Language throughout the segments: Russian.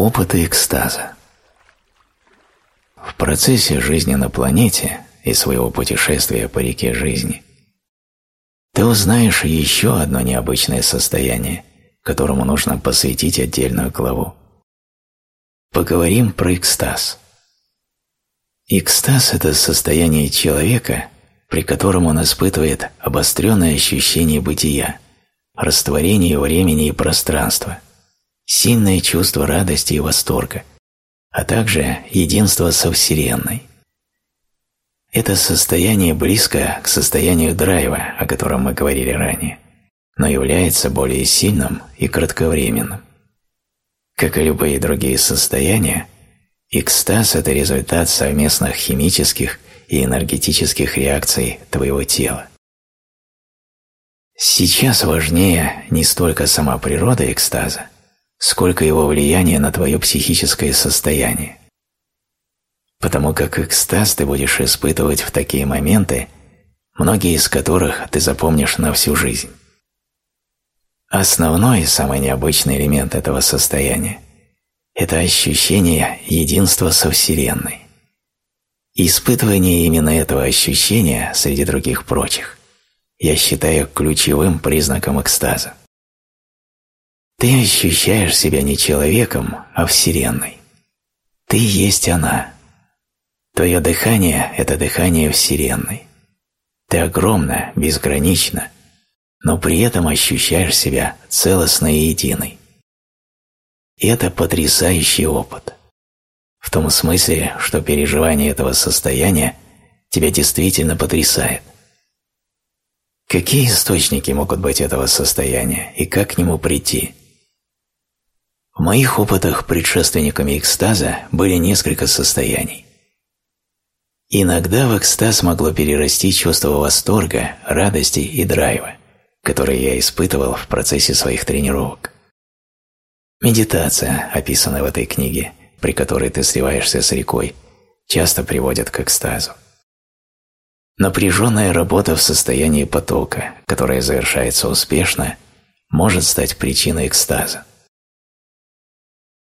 Опыты экстаза В процессе жизни на планете и своего путешествия по реке жизни ты узнаешь еще одно необычное состояние, которому нужно посвятить отдельную главу. Поговорим про экстаз. Экстаз – это состояние человека, при котором он испытывает обостренное ощущение бытия, растворение времени и пространства, сильное чувство радости и восторга, а также единство со Вселенной. Это состояние близко к состоянию драйва, о котором мы говорили ранее, но является более сильным и кратковременным. Как и любые другие состояния, Экстаз – это результат совместных химических и энергетических реакций твоего тела. Сейчас важнее не столько сама природа экстаза, сколько его влияние на твое психическое состояние. Потому как экстаз ты будешь испытывать в такие моменты, многие из которых ты запомнишь на всю жизнь. Основной и самый необычный элемент этого состояния – это ощущение единства со Вселенной. Испытывание именно этого ощущения среди других прочих я считаю ключевым признаком экстаза. Ты ощущаешь себя не человеком, а Вселенной. Ты есть она. Твое дыхание – это дыхание Вселенной. Ты огромна, безгранична, но при этом ощущаешь себя целостной и единой. Это потрясающий опыт. В том смысле, что переживание этого состояния тебя действительно потрясает. Какие источники могут быть этого состояния и как к нему прийти? В моих опытах предшественниками экстаза были несколько состояний. Иногда в экстаз могло перерасти чувство восторга, радости и драйва, которые я испытывал в процессе своих тренировок. Медитация, описанная в этой книге, при которой ты сливаешься с рекой, часто приводит к экстазу. Напряженная работа в состоянии потока, которая завершается успешно, может стать причиной экстаза.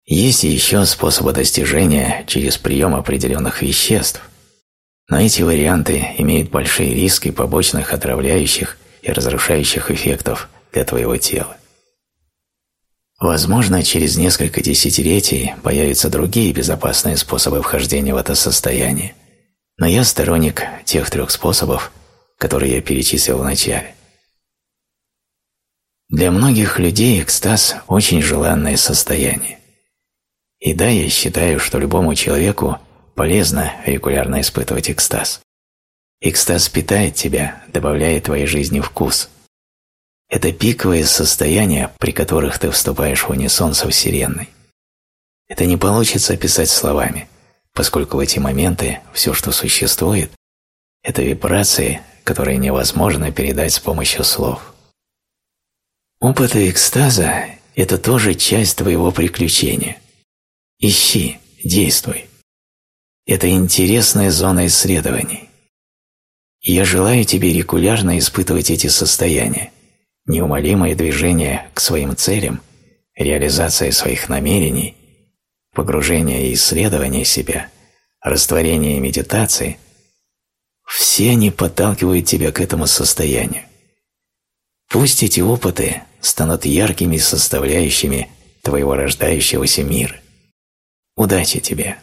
Есть еще способы достижения через прием определенных веществ, но эти варианты имеют большие риски побочных отравляющих и разрушающих эффектов для твоего тела. Возможно, через несколько десятилетий появятся другие безопасные способы вхождения в это состояние, но я сторонник тех трех способов, которые я перечислил в начале. Для многих людей экстаз – очень желанное состояние. И да, я считаю, что любому человеку полезно регулярно испытывать экстаз. Экстаз питает тебя, добавляет твоей жизни вкус – это пиковые состояния, при которых ты вступаешь в унисон со Вселенной. Это не получится описать словами, поскольку в эти моменты все, что существует, это вибрации, которые невозможно передать с помощью слов. Опыт экстаза – это тоже часть твоего приключения. Ищи, действуй. Это интересная зона исследований. я желаю тебе регулярно испытывать эти состояния, неумолимое движение к своим целям, реализация своих намерений, погружение и исследование себя, растворение медитации – все они подталкивают тебя к этому состоянию. Пусть эти опыты станут яркими составляющими твоего рождающегося мира. Удачи тебе!